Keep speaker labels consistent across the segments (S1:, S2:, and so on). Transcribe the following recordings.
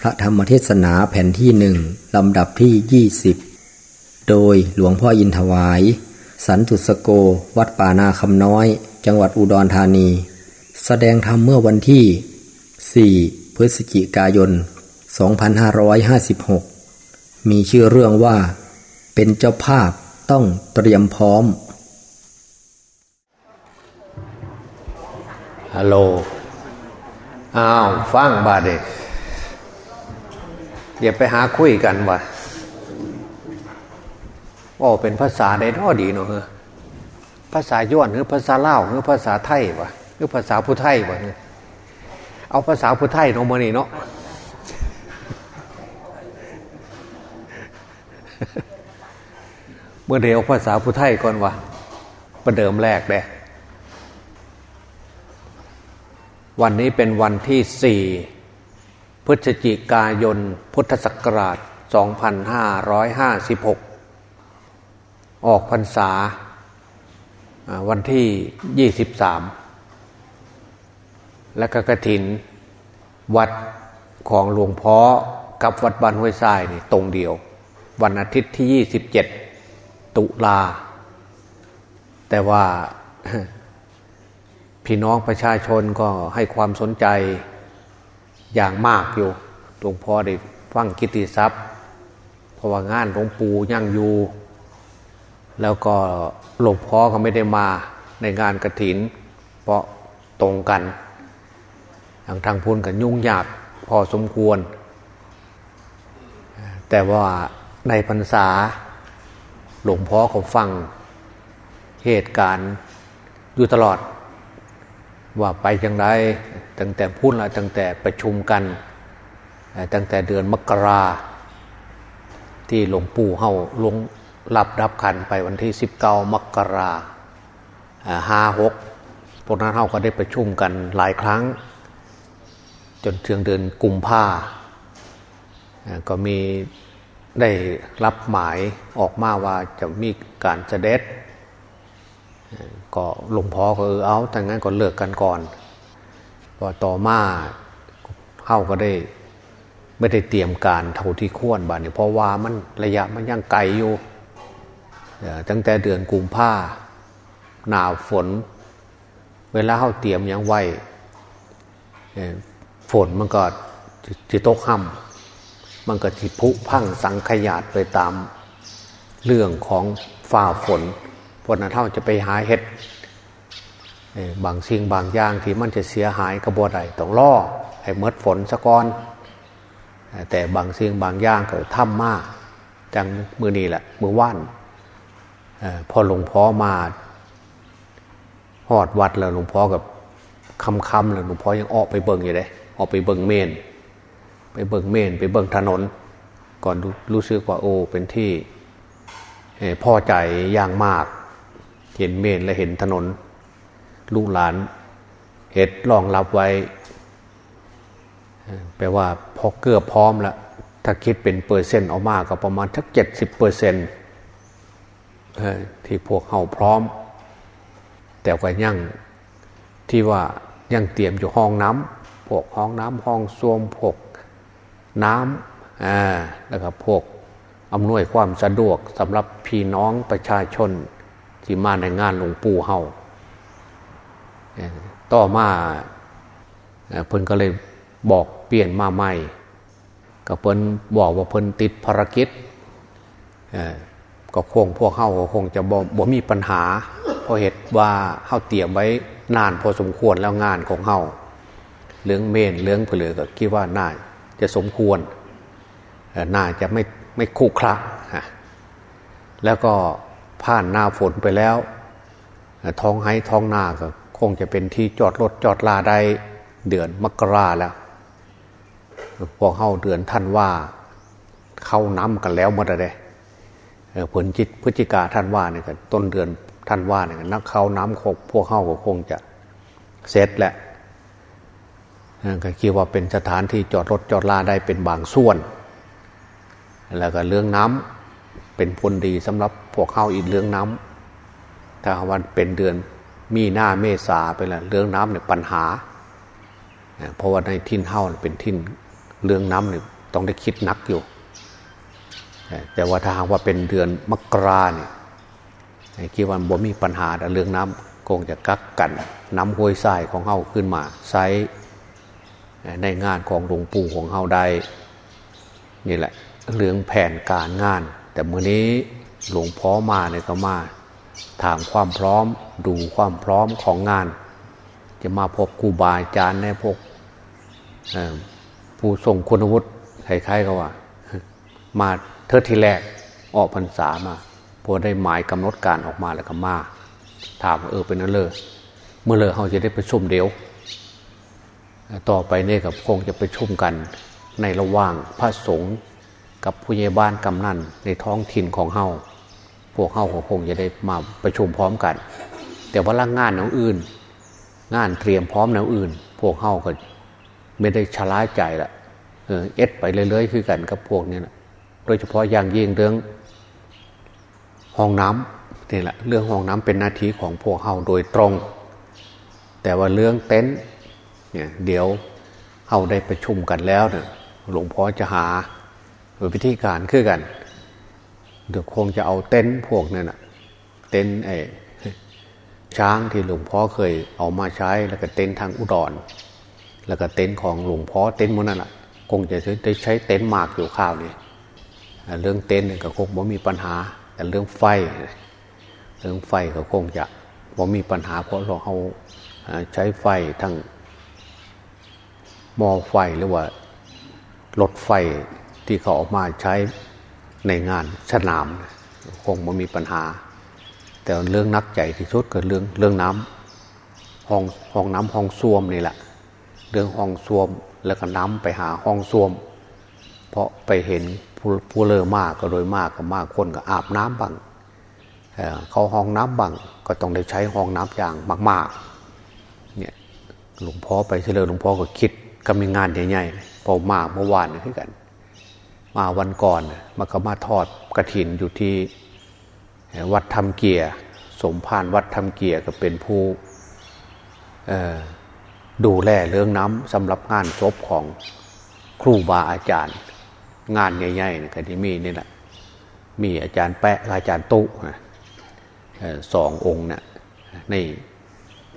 S1: พระธรรมเทศนาแผ่นที่หนึ่งลำดับที่ 20 โดยหลวงพ่ออินถวาย สันตุสโกวัดป่านาคำน้อย จังหวัดอุดรธานี แสดงธรรมเมื่อวันที่ 4 พฤศจิกายน 2556 มีชื่อเรื่องว่า เป็นเจ้าภาพต้องเตรียมพร้อม
S2: ฮัลโหลอ้าวฟังบาดเด็ เดี๋ยวไปหาคุยกันวะโอ้เป็นภาษาได้อดีเนาะเฮภาษาย้อนหรือภาษาเล่าหรือภาษาไทยวะหรือภาษาผู้ไทยวะเอาภาษาผู้ไทยเนาะมานี่เนาะเมื่อเดียวภาษาผู้ไทยก่อนวะประเดิมแรกเด้วันนี้เป็นวันที่สี่ พฤศจิกายน พุทธศักราช 2556 ออกพรรษาวันที่ 23 และกกถิน วัดของหลวงพ่อกับวัดบ้านห้วยทรายนี่ตรงเดียว วันอาทิตย์ที่ 27 ตุลา แต่ว่าพี่น้องประชาชนก็ให้ความสนใจ อย่างมากอยู่หลวงพ่อได้ฟังกิติทรัพย์เพราะว่างานหลวงปู่ยั่งอยู่ แล้วก็หลวงพ่อก็ไม่ได้มาในงานกระถิน เพราะตรงกันทางทางพุนกับยุ่งยากพอสมควร แต่ว่าในพรรษาหลวงพ่อเขาฟังเหตุการณ์อยู่ตลอด ว่าไปอย่างไรตั้งแต่พูดละตั้งแต่ประชุมกัน ตั้งแต่เดือนมกราที่หลวงปู่เฮาลงหลับรับขันไปวันที่สิบเก้ามกราห้าหกพวกนั้นเฮาก็ได้ประชุมกันหลายครั้ง จนถึงเดือนกุมภาก็มีได้รับหมายออกมาว่าจะมีการเสด็จ ก็หลวงพ่อก็เออเอาแต่งั้นก็เลิกกันก่อนพอต่อมาเข้าก็ได้ ไม่ได้เตรียมการเท่าที่ควรบ้านี่เพราะว่ามันระยะมันยังไกลอยู่ตั้งแต่เดือนกุมภาหนาวฝน เวลาเข้าเตรียมยังไหวฝนมันก็จิตกห่ำมันก็ทิพุพังสังขยาดไปตามเรื่องของฝ่าฝน พนนั้นเท่าจะไปหาเห็ดบางสิ่งบางอย่างที่มันจะเสียหายกระบวใดต้องล่อให้เมดฝนสะก้อนแต่บางสิ่งบางอย่างก็ถ้ำมากจังมือนี่แหละมือว่านพอหลวงพ่อมาหอดวัดแล้วหลวงพ่อกับคำคำแล้วหลวงพ่อยังออกไปเบิ่งอยู่เลยออกไปเบิ่งเมน ไปเบิ่งเมน ไปเบิ่งถนน ก่อนรู้สึกว่าโอ้เป็นที่พอใจอย่างมาก เห็นเมนและเห็นถนน ลูกหลาน เห็ดรองรับไว้ แปลว่าพอเกือบพร้อมแล้วถ้าคิดเป็นเปอร์เซ็นต์ออกมาก็ประมาณทักเจ็ดสิบเปอร์เซ็นต์ที่พวกเขาพร้อม แต่ก็ยังที่ว่ายังเตรียมอยู่ห้องน้ำพวกห้องน้ำห้องส้วมพวกน้ำอ่าแล้วก็พวกอำนวยความสะดวกสำหรับพี่น้องประชาชน ที่มาในงานหลวงปู่เฮาต่อมาเพิ่นก็เลยบอกเปลี่ยนมาใหม่ก็เพิ่นบอกว่าเพิ่นติดภารกิจก็คงพวกเฮาก็คงจะบ่บ่มีปัญหา เพราะเหตุว่าเฮาเตรียมไว้นานพอสมควรแล้วงานของเฮาเรื่องเมนเรื่องเผลือก็คิดว่าน่าจะสมควรน่าจะไม่ไม่คู่คละแล้วก็ ผ่านหน้าฝนไปแล้วท้องไห้ท้องนาก็คงจะเป็นที่จอดรถจอดลาได้เดือนมกราแล้วพวกเข้าเดือนท่านว่า เข้าน้ำกันแล้วหมดเลยผลจิตพฤศจิกาท่านว่าเนี่ยต้นเดือนท่านว่าเนี่ยนักเข้าน้ำคกพวกเข้าก็คงจะเสร็จแหละก็คิดว่าเป็นสถานที่จอดรถจอดลาได้เป็นบางส่วน แล้วก็เรื่องน้ำเป็นผลดีสำหรับ วกเข้าอีกเรื่องน้ำถ้าวันเป็นเดือนมีหน้าเมษาไปล้วเรื่องน้ำเนี่ยปัญหา เพราะว่าในทิ้นเท่าเป็นทิ้นเรื่องน้ำเนี่ยต้องได้คิดนักอยู่ แต่ว่าถ้าหากว่าเป็นเดือนมกราเนี่ยคิดว่าบ่มีปัญหาแต่เรื่องน้ำคงจะกักกัน น้ำห้วยทรายของเฮาขึ้นมาใช้ในงานของหลวงปู่ของเฮาได้นี่แหละเรื่องแผนการงาน แต่เมื่อนี้ หลวงพ่อมาเนี่ยก็มา ถามความพร้อมดูความพร้อมของงาน จะมาพบครูบาอาจารย์ในพวกผู้ส่งคุณวุฒิคล้ายๆก็ว่า มาเทอทีแรกออกพรรษามาพอได้หมายกำหนดการออกมาแล้วก็มา ถามเออเป็นนั่นเลยเมื่อเลยเขาจะได้ไปชุ่มเดียว ต่อไปเนี่ยกับคงจะไปชุ่มกันในระหว่างพระสงฆ์ กับผู้ใหญ่บ้านกำนันในท้องถิ่นของเฮาพวกเฮาของคงจะได้มาประชุมพร้อมกัน แต่ว่าล่างงานแนวอื่น งานเตรียมพร้อมแนวอื่น พวกเฮาก็ไม่ได้ชะล่าใจละเออเอ็ดไปเรื่อยๆคือกันกับพวกนี้นะโดยเฉพาะอย่างยิ่งเรื่องห้องน้ำนี่แหละเรื่องห้องน้ำเป็นหน้าที่ของพวกเฮาโดยตรง แต่ว่าเรื่องเต็นท์เนี่ยเดี๋ยวเฮาได้ประชุมกันแล้วเนี่ยหลวงพ่อจะหา วิธีการคือกัน เดี๋ยวคงจะเอาเต็นท์พวกนั่นนะเต็นท์ไอ้ช้างที่หลวงพ่อเคยเอามาใช้แล้วก็เต็นท์ทางอุดร แล้วก็เต็นท์ของหลวงพ่อเต็นท์มันนั่นแหละคงจะได้ใช้เต็นท์มากอยู่ข้าวนี่เรื่องเต็นท์ก็คงไม่มีปัญหา แต่เรื่องไฟ เรื่องไฟก็คงจะไม่มีปัญหา เพราะเราเอาใช้ไฟทั้งหม้อไฟหรือว่ารถไฟ ที่เขาออกมาใช้ในงานสนาม คงไม่มีปัญหา แต่เรื่องนักใจที่สุดก็เรื่องเรื่องน้ำห้องห้องน้ำห้องส้วมนี่แหละ เรื่องห้องส้วมแล้วก็น้ำไปหาห้องส้วม เพราะไปเห็นผู้เลอมากก็โดยมากก็มากคนก็อาบน้ำบังเขาห้องน้ำบังก็ต้องได้ใช้ห้องน้ำอย่างมากๆเนี่ยหลวงพ่อไปเฉลิมหลวงพ่อก็คิดก็มีงานใหญ่ๆพอมาเมื่อวานนี่คือกัน มาวันก่อนมาก็มาทอดกระถินอยู่ที่วัดธรรมเกียร์สมภารวัดธรรมเกียร์ก็เป็นผู้ดูแลเรื่องน้ำสำหรับงานศพของครูบาอาจารย์ งานใหญ่ๆนะก็ที่มีนี่แหละมีอาจารย์แปะอาจารย์ตุ๊สององค์เนะ่ยใน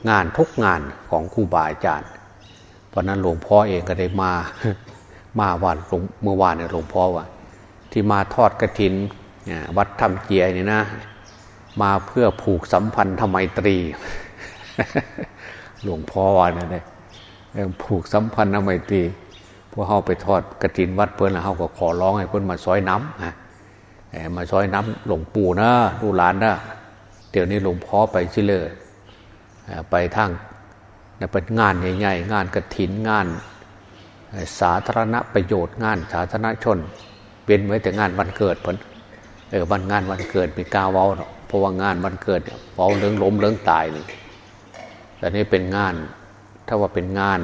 S2: งานทุกงานของครูบาอาจารย์ เพราะนั้นหลวงพ่อเองก็ได้มา มาวันเมื่อวานเนี่ยหลวงพ่อว่า ที่มาทอดกระถินวัดธรรมเกียร์เนี่ยนะ มาเพื่อผูกสัมพันธ์ทำไมตรี หลวงพ่อว่าเนี่ยผูกสัมพันธ์ทำไมตรีพวกเขาไปทอดกระถินวัดเพื่อนแล้วเขาก็ขอร้องให้เพื่อนมาซอยน้ำนะมาซอยน้ำหลวงปู่นะดูหลานนะเดี๋ยวนี้หลวงพ่อไปชิเลยไปทางเป็นงานใหญ่ๆงานกระถินงาน สาธารณประโยชน์งานสาธารณชนเป็นไว้แต่งานวันเกิดผลเออวันงานวันเกิดมีกาเว้าเพราะว่างานวันเกิดเว้าเรื่องล้มเรื่องตายนี่แต่นี่เป็นงาน ถ้าว่าเป็นงาน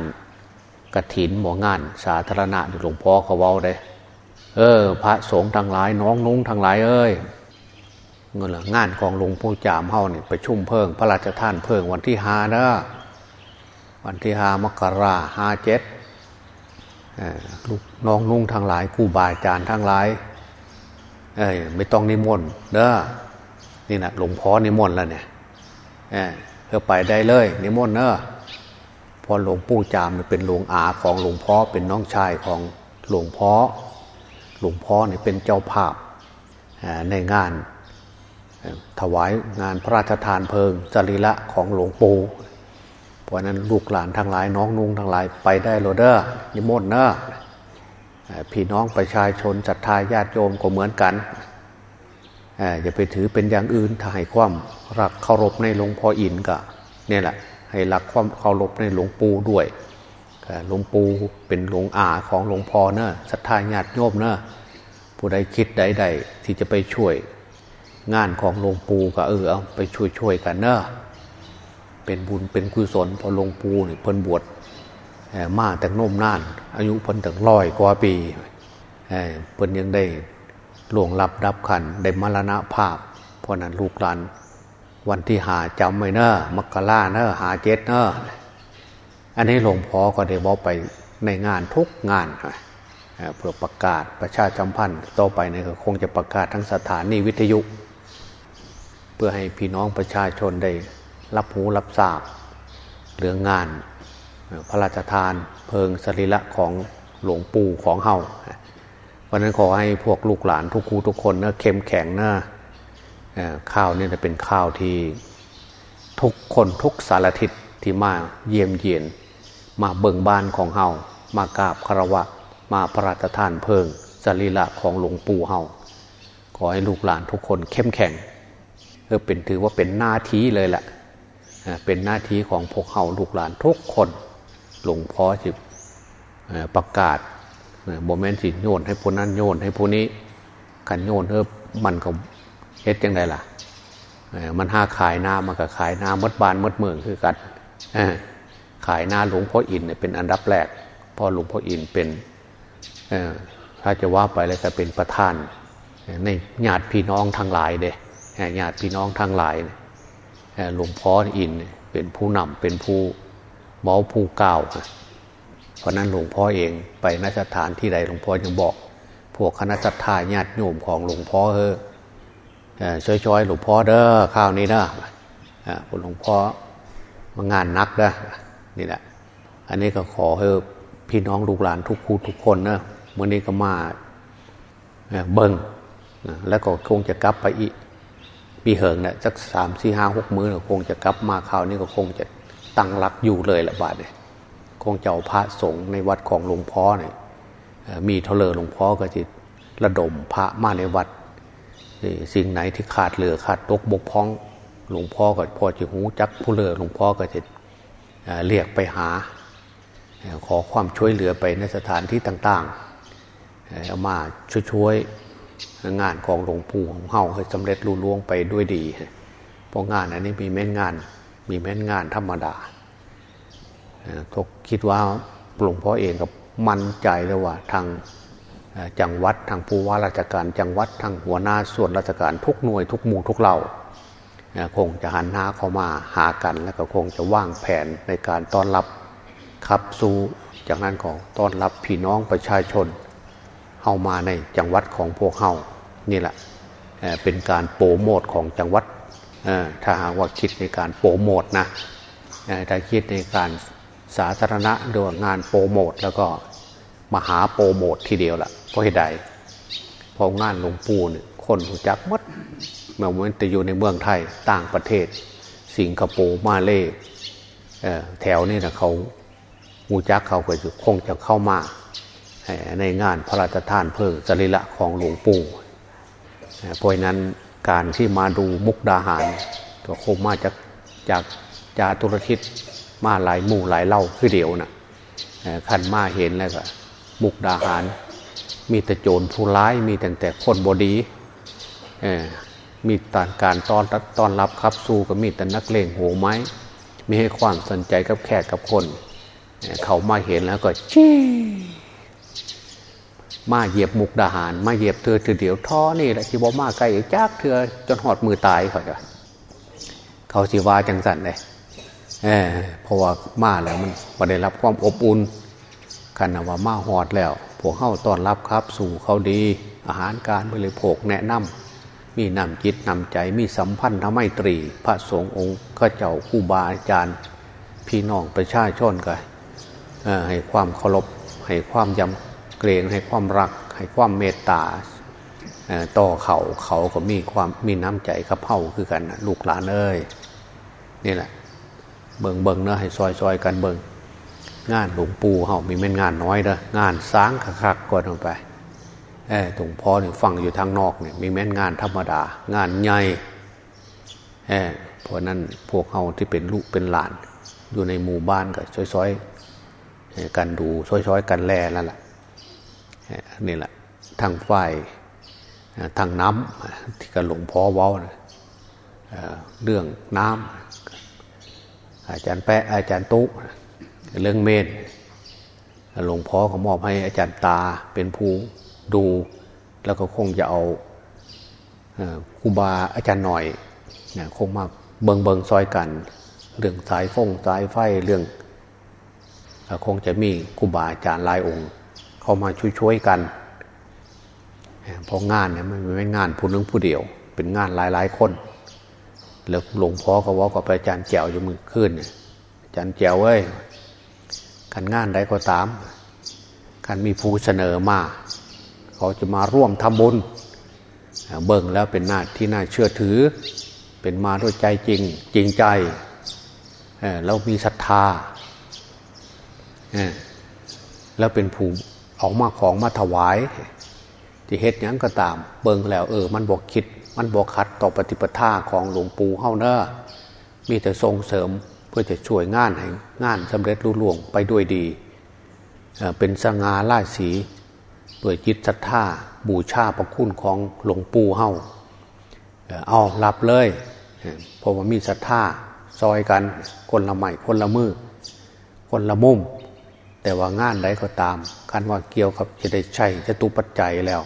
S2: กระถินหมองาน สาธารณะหลวงพ่อเขาเว้าได้เออ พระสงฆ์ทั้งหลายน้องนุ้งทั้งหลายเอ้ยเงินละงานของหลวงปู่จามเฮาเนี่ยไปชุ่มเพิ่ง พระราชทานเพิ่งวันที่ห้าเด้อวันที่ห้ามกราห้าเจ็ด ลูกน้องนุ่งทั้งหลายครูบาอาจารย์ทั้งหลายเอไม่ต้องนิมนต์เด้อนี่นะหลวงพ่อนิมนต์แล้วเนี่ยเเพื่อไปได้เลย นิมนต์เนอะพอหลวงปู่จามเป็นหลวงอาของหลวงพ่อเป็นน้องชายของหลวงพ่อหลวงพ่อเนี่ยเป็นเจ้าภาพในงานถวายงานพระราชทานเพลิงจริละของหลวงปู่ เพราะนั้นลูกหลานทั้งหลายน้องนุ่งทั้งหลายไปได้โรเดอร์ยมดเนอะพี่น้องประชาชนศรัทธาญาติโยมก็เหมือนกันอย่าไปถือเป็นอย่างอื่นถ้าให้ความรักเคารพในหลวงพ่ออินก็เนี่ยแหละให้รักความเคารพในหลวงปู่ด้วยหลวงปู่เป็นหลวงอาของหลวงพ่อเนอะศรัทธาญาติโยมเนอะผู้ใดคิดใด ๆ ที่จะไปช่วยงานของหลวงปู่ก็เออเอาไปช่วยๆกันเนอะ เป็นบุญเป็นกุศลพอลงปู่นี่เพิ่นบวชมาแต่นมนาน อายุเพิ่นถึงร้อยกว่าปีเพิ่นยังได้หลวงรับดับขันได้มรณะภาพ เพราะนั้นลูกหลานวันที่หาจำไว้เนอะมกราเนอะหาเจ็ดเนอะอันนี้หลวงพ่อก็ได้บอกไปในงานทุกงานเพื่อประกาศประชาสัมพันธ์ต่อไปเนี่ยคงจะประกาศทั้งสถานีวิทยุ เพื่อให้พี่น้องประชาชนได้ รับหูรับทราบเรื่องงาน พระราชทานเพลิงสรีระของหลวงปู่ของเฮาวันนั้นขอให้พวกลูกหลานทุกครูทุกคนนะเข้มแข็งนะข้าวนี่จะเป็นข้าวที่ทุกคนทุกสารทิศที่มาเยี่ยมเยียน มาเบิ่งบ้านของเฮามากราบคารวะ มาพระราชทานเพลิงสรีระของหลวงปู่เฮาขอให้ลูกหลานทุกคนเข้มแข็งเออเป็นถือว่าเป็นหน้าที่เลยแหละ เป็นหน้าที่ของพวกเฮาลูกหลานทุกคน หลวงพ่อจะประกาศโมเมนต์สิโยนให้ผู้นั้นโยนให้ผู้นี้กันโยนเออมันก็เฮ็ดยังไงล่ะมันห้าขายนามันก็ขายนามดบานมดเมืองคือกันขายนาหลวงพ่ออินเป็นอันดับแรกพ่อหลวงพ่ออินเป็นถ้าจะว่าไปแล้วก็เป็นประธานในญาติพี่น้องทางหลายเด้ญาติพี่น้องทางหลาย หลวงพ่ออินเป็นผู้นำเป็นผู้เมาผู้กล่าวเพราะนั้นหลวงพ่อเองไปนสถานที่ใดหลวงพ่อยังบอก พวกคณะสัตยาญาติโยมของหลวงพ่อเออช่วยๆหลวงพ่อเด้อข้าวนี้เด้อหลวงพ่อมางานนักเด้อนี่แหละอันนี้ก็ขอให้พี่น้องลูกหลานทุกคู่ทุกคนนะเมื่อนี้ก็มาเบิงแล้วก็คงจะกลับไปอีก ปีเหิงเนะี่ยสักสามสี่ห้าหกมื้อคงจะกลับมาคราวนี้ก็คงจะตั้งรักอยู่เลยละบาทเนี่ยคงจะเอาพระสงฆ์ในวัดของหลวงพ่อเนี่ยมีเท่าเลอหลวงพ่อก็จะระดมพระมาในวัดสิ่งไหนที่ขาดเหลือขาดตกบกพร่องหลวงพ่อก็พอจะหูจักผู้เลอหลวงพ่อก็จะเรียกไปหา ขอความช่วยเหลือไปในสถานที่ต่างๆเอามาช่วย งานของหลวงปู่ของเฮาให้สำเร็จรุล่วงไปด้วยดีเพราะงานอันนี้มีแม่นงาน มีแม่นงานธรรมดาทกคิดว่าหลวงพ่อเองกับมั่นใจเลยว่าทางจังหวัดทางผู้ว่าราชการจังหวัดทางหัวหน้าส่วนราชการทุกหน่วยทุกหมู่ทุกเหล่าคงจะหันหน้าเข้ามาหากัน แล้วก็คงจะว่างแผนในการต้อนรับขับสู่จากนั้นของต้อนรับพี่น้องประชาชน เข้ามาในจังหวัดของพวกเฮานี่แหละเป็นการโปรโมทของจังหวัดถ้าหากว่าคิดในการโปรโมทนะถ้าคิดในการสาธารณะหรือว่างานโปรโมทแล้วก็มหาโปรโมททีเดียวละเพราะเหตุใดพองานหลวงปู่เนี่ยคนรู้จักมัดแม้ว่าจะอยู่ในเมืองไทยต่างประเทศ สิงคโปร์มาเลแถวนี้นะเขามูจักเขาก็คงจะเข้ามา ในงานพระราชทานเพลิงสรีระของหลวงปู่เพราะนั้นการที่มาดูมุกดาหารก็คงมาจากจากจาตุรทิศมาหลายหมู่หลายเล่าคือเดียวนะขันมาเห็นแล้วก็มุกดาหาร มีแต่โจรผู้ร้ายมีแต่แต่คนบดีมีตานการตอนตอนรับครับสู้ก็มีแต่นักเลงหัวไม้มีให้ความสนใจกับแขกกับคน เขามาเห็นแล้วก็ชี้ มาเหยียบมุกดาหาร มาเหยียบเธอเธอเดี๋ยวท่อนี่แหละที่บอมาไกลจากเธอจนหอดมือตายเขาจะเขาสิว่าจังสันเลยเออเพราะว่ามาแล้วมันมาได้รับความอบอุ่นกันนะว่ามาหอดแล้วพวกเข้าต้อนรับครับ สู่เขาดี อาหารการบริโภคแนะนำมีนำจิตนำใจมีสัมพันธ์ทำไมตรี พระสงฆ์องค์ข้าเจ้าคู่บาอาจารย์ พี่น้องประชาชนกันให้ความเคารพให้ความยำ เกรงให้ความรัก ให้ความเมตตาต่อเขาเขาก็มีความมีน้ำใจกับเผ่าคือกันลูกหลานเอ้ยนี่แหละ เบิงเบิงเนาะให้ซอยซอยกันเบิงงานหลวงปู่เฮามีแม่นงานน้อยเด้องานสางคักๆก่อนลงไปเออตรงพ่อเนี่ยฟังอยู่ทางนอกเนี่ยมีแม่นงานธรรมดา งานใหญ่เออเพราะนั้นพวกเฮาที่เป็นลูกเป็นหลาน อยู่ในหมู่บ้านก็ซอยๆกันดูซอยๆกันแล่แล้วล่ะ นี่แหละทางฝ่ายทางน้ำที่กระหลงพ่อว้าเรื่องน้ำอาจารย์แปะอาจารย์ตุ๊เรื่องเมนหลวงพ่อเขามอบให้อาจารย์ตาเป็นผู้ดู แล้วก็คงจะเอาครูบาอาจารย์หน่อยนคงมาเบิงเบิงซอยกัน เรื่องสายฟงสายไฟเรื่องคงจะมีครูบาอาจารย์หลายองค์ เขเข้ามาช่วยๆกันเพราะงานเนี่ยมันไม่งานผู้นึงผู้เดียว เป็นงานหลายๆคน แล้วหลวงพ่อก็ว่าก็ไปอาจารย์แจวอยู่มือขึ้นอาจารย์แจวเว้ยกันงานใดก็ตามกันมีผู้เสนอมา เขาจะมาร่วมทำบุญเบิ่งแล้วเป็นหน้าที่น่าเชื่อถือ เป็นมาด้วยใจจริงจริงใจแล้วมีศรัทธาแล้วเป็นผู้ ออกมาของมาถวาย ที่เฮ็ดยังก็ตาม เบิ่งแล้วเออ มันบอกคิด มันบอกขัดต่อปฏิปทาของหลวงปู่เฮาเนอะมีแต่ส่งเสริมเพื่อจะช่วยงานให้งานสำเร็จรุ่ล่วงไปด้วยดี เป็นสง่าราศีด้วยจิตศรัทธาบูชาประคุณของหลวงปู่เฮาเอารับเลยเพราะว่ามีศรัทธาซอยกันคนละใหม่คนละมือ คนละมุม แต่ว่างานใดก็ตาม คันว่าเกี่ยวกับจะได้ใช้จะตุปัจจัยแล้ว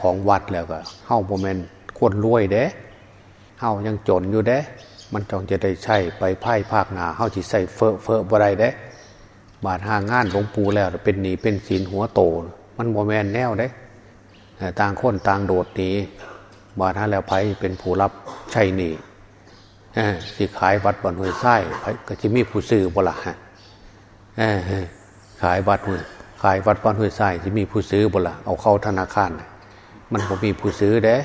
S2: ของวัดแล้วก็เฮ้าโมเมนควรรวยเด้เฮ้ายังจนอยู่เด้ มันจองจะได้ใช้ไปไพ่ภาคนาเฮ้าที่ใส่เฟอเฟอบ่ได้เด้ บาดหางานหลวงปู่แล้ว เป็นหนีเป็นศีลหัวโต มันโมเมนแนวเด้ต่างคนต่างโดดหนีบาดหาแล้วไพ่เป็นผู้รับใช่หนีสิขายวัดบันห้วยไส้ก็จะมีผู้ซื้อบ่ละฮะ ขายวัดห้วยขายวัดบันห้วยไส้จะมีผู้ซื้อบ่ละเอาเข้าธนาคาร มันก็มีผู้ซื้อเด้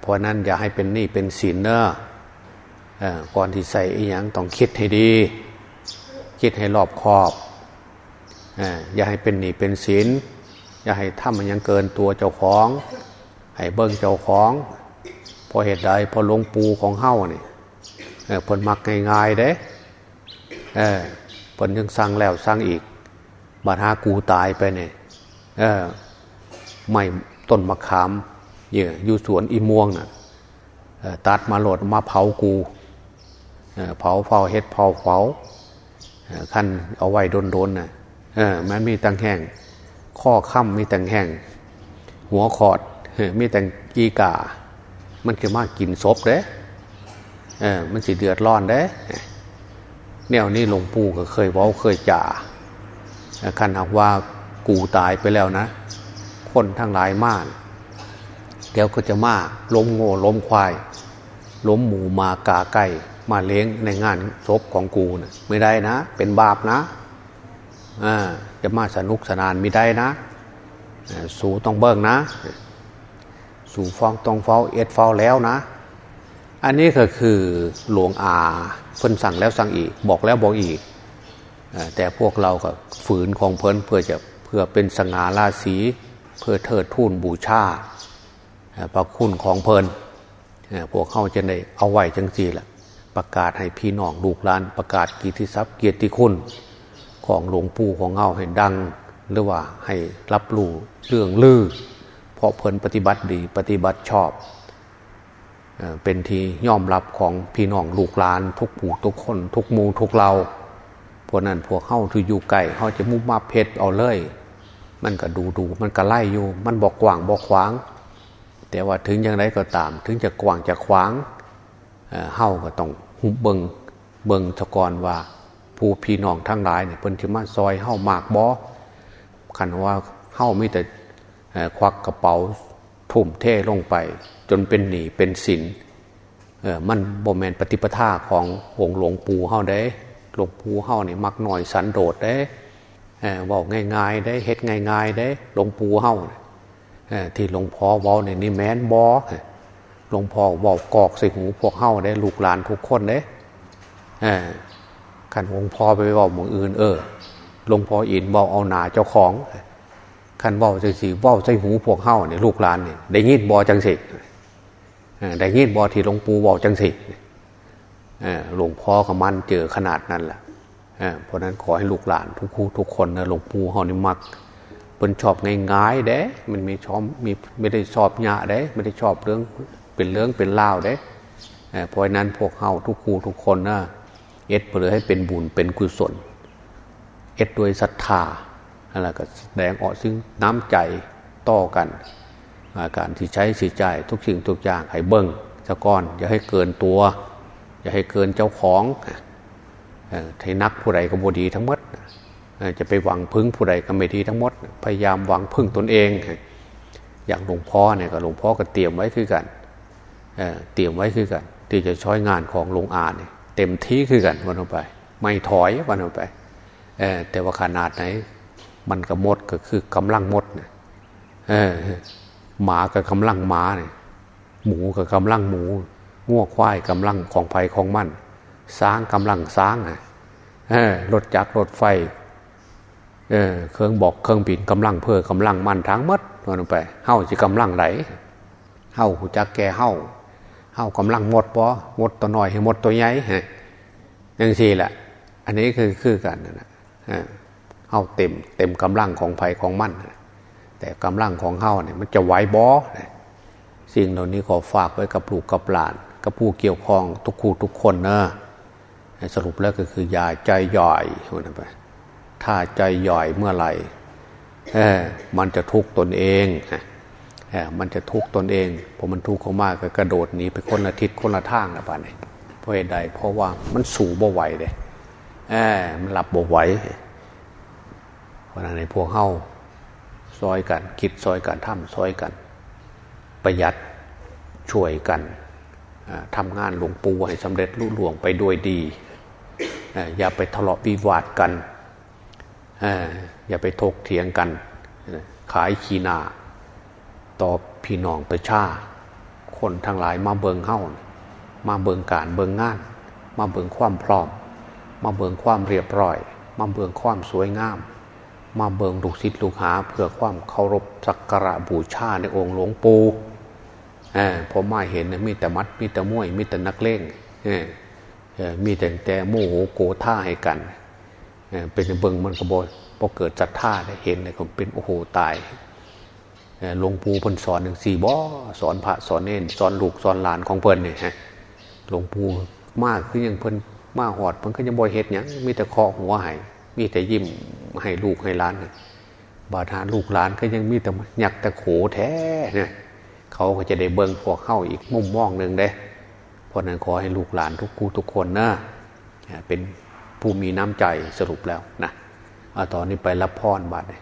S2: เพราะนั้นอย่าให้เป็นหนี้เป็นสินเนอะก่อนที่ใส่อีหยังต้องคิดให้ดี คิดให้รอบคอบอย่าให้เป็นหนี้เป็นสินอย่าให้ทำมันยังเกินตัวเจ้าของ ให้เบิ้งเจ้าของพอเหตุใดพอลงปูของเฮ้าเนี่ยผลมักง่ายๆเด้ ผลยังสั่งแล้วสั่งอีก บาดหากูตายไปเนี่ยไม่ต้นมะขามเยอะอยู่สวนอีม่วงน่ะตัดมาโหลดมาเผากูเผาเผาเฮ็ดเผาเผาขั้นเอาไว้โดนๆน่ะมันมีตังแห้งข้อค่ำมีตังแห้งหัวขอดมีแตังกีกา มันคือมากกินศพเด้เออมันสิเดือดร้อนเด้ แนวนี้หลวงปู่ก็เคยว่าเคยจ่าคันหากว่ากูตายไปแล้วนะ คนทั้งหลายมากเดี๋ยวก็จะมาล้มโง่ล้มควาย ล้มหมูมากาไก่มาเลี้ยงในงานศพของกูนะไม่ได้นะ เป็นบาปนะอ่าจะมาสนุกสนานไม่ได้นะ สูต้องเบิ้งนะ สู่ฟองต้องเฝ้าเอ็ดเฝ้าแล้วนะ อันนี้ก็คือหลวงอา เพิ่นสั่งแล้วสั่งอีก บอกแล้วบอกอีก แต่พวกเราก็ฝืนของเพิ่นเพื่อจะเพื่อเป็นสง่าราศีเพื่อเทิดทูนบูชาพระคุณของเพลินพวกเข้าจะได้เอาไว้จังสีแหละประกาศให้พี่น้องลูกหลาน ประกาศกิติทรัพย์เกียรติคุณ ของหลวงปู่ของเงาให้ดัง หรือว่าให้รับรู้เรื่องลือ เพราะเพลินปฏิบัติดีปฏิบัติชอบ เป็นที่ยอมรับของพี่น้องลูกหลานทุกปู่ทุกคนทุกมูทุกเราพวกนั้นพวกเข้าที่อยู่ไก่เขาจะมุ่มาเพชรเอาเลย มันก็ดูดูมันก็ไล่อยู่ มันบอกกว่างบอกขวาง แต่ว่าถึงอย่างไรก็ตาม ถึงจะกว่างจะขวางเฮ้าก็ต้องหุบเบิงเบิงตะกอนว่าผู้พี่น้องทั้งหลายเนี่ยเพิ่นจะมาซอยเฮ้ามากบอคันว่าเฮ้าไม่แต่ควักกระเป๋า ทุ่มเทลงไป จนเป็นหนีเป็นสินมันบ่แมนปฏิปทาขององค์หลวงปู่เฮาได้หลวงปู่เฮาเนี่ยมักหน่อยสันโดษได้บอกง่ายๆได้เฮ็ดง่ายๆได้หลวงปู่เฮาที่หลวงพ่อบอกเนี่ยนี่แมนบอหลวงพ่อบอกกอกใส่หูพวกเฮาได้ลูกหลานทุกคนเด้ขันหลวงพ่อไปบอกหมู่อื่น เออหลวงพ่ออินบอกเอาหนาเจ้าของ ขันบอกจังสีบอกใส่หูพวกเฮาเนี่ยลูกหลานเนี่ยได้ยินบอจังสิได้ยินบอที่หลวงปู่บอกจังสิหลวงพ่อกับมันเจอขนาดนั้นแหละเพราะนั้นขอให้ลูกหลานทุกคู่ทุกคนนะหลวงปู่เขานี่มักเป็นชอบง่ายๆเด้ มันไม่ชอบมีไม่ได้ชอบหยาเด้ไม่ได้ชอบเรื่องเป็นเรื่องเป็นเล่าเด้เพราะนั้นพวกเขาทุกคู่ทุกคนนะเอ็ดเพื่อให้เป็นบุญเป็นกุศล เอ็ดด้วยศรัทธา อะไรก็แสดงออกซึ่งน้ำใจต่อกันการที่ใช้สิใจทุกสิ่งทุกอย่างให้เบิ้งสะก้อน อย่าให้เกินตัว อย่าให้เกินเจ้าของให้นักผู้ใดก็บดีทั้งหมดจะไปหวังพึ่งผู้ใดก็ไม่ดีทั้งหมด พยายามหวังพึ่งตนเอง อย่างหลวงพ่อเนี่ยก็หลวงพ่อก็เตรียมไว้คือกันเเตรียมไว้คือกัน ที่จะช่วยงานของหลวงอาเนี่ยเต็มที่คือกันวันออกไป ไม่ถอยวันออกไปแต่ว่าขนาดไหน มันก็มดก็คือกำลังมดเนี่ยหมากับกำลังหมาเนี่ยหมูกับกำลังหมูง้วควายกำลังของไฟของมันสร้างกำลังสร้างอะรถจักรรถไฟเออเครื่องบอกเครื่องบินกำลังเพื่อกำลังมันทั้งมัดวันไปเฮ้าจะกำลังไหนเฮ้าหูจักแกเฮ้าเฮ้ากำลังหมดปอหมดตัวน้อยให้หมดตัวใหญ่ฮะยังสี่แหละอันนี้คือคือกันนะ เฮ้าเต็ม เต็มกำลังของไผ่ของมั่น แต่กำลังของเฮ้าเนี่ยมันจะไหวบอสิ่งเหล่านี้ขอฝากไว้กับลูกกับหลาน กับผู้เกี่ยวข้องทุกคู่ทุกคนนะสรุปแล้วก็คืออย่าใจหย่อยวันไปถ้าใจหย่อยเมื่อไหร่มันจะทุกตนเองมันจะทุกตนเองพอมันทุกข์เขามากก็กระโดดหนีไปคนละทิศคนละทางนะป่ะนี่เพราะเหตุใดเพราะว่ามันสูบ่ไหวเลยมันหลับบ่ไหว ราะนั้นในพวกเฮ้าซอยกัน คิดซอยกันทำซอยกัน ประหยัดช่วยกันทำงานหลวงปู่ให้สำเร็จรุ่วงไปด้วยดี อย่าไปทะเลาะวิวาทกัน อย่าไปทกเถียงกัน ขายขีนาต่อพี่น้องประชา คนทั้งหลายมาเบิงเฮ้ามาเบิงการเบิงงาน มาเบิงความพร้อม มาเบิงความเรียบร้อย มาเบิงความสวยงาม มาเบิงลูกศิษย์ลูกหา เพื่อความเคารพสักการะบูชาในองค์หลวงปู่ผมมาเห็นมีแต่มัดมีแต่มวยมีแต่นักเล่งมีแต่แต่โมโหโกท่าให้กันเป็นเบิงมันกระโบยพอเกิดจัดท่าเห็นเลยผมเป็นโอ้โหตายหลวงปู่พันสอนหนึ่งสี่บ่สอนพระสอนเน้นสอนลูกสอนหลานของเพิ่นเนี่ยฮะหลวงปู่มากคือยังเพิ่นมาหอดมันก็ยังบ่อยเหตุยังมีแต่คอหัวหาย มีแต่ยิ้มให้ลูกให้หลานบาดาลูกหลานก็ยังมีแต่หยักแต่โขแท้เนี่ยเขาก็จะได้เบิ่งพวกเข้าอีกมุมมองหนึ่งเด้เพราะนั้นขอให้ลูกหลานทุกคู่ทุกคนนะเป็นผู้มีน้ำใจสรุปแล้วนะเอาตอนนี้ไปรับพรบาดเลย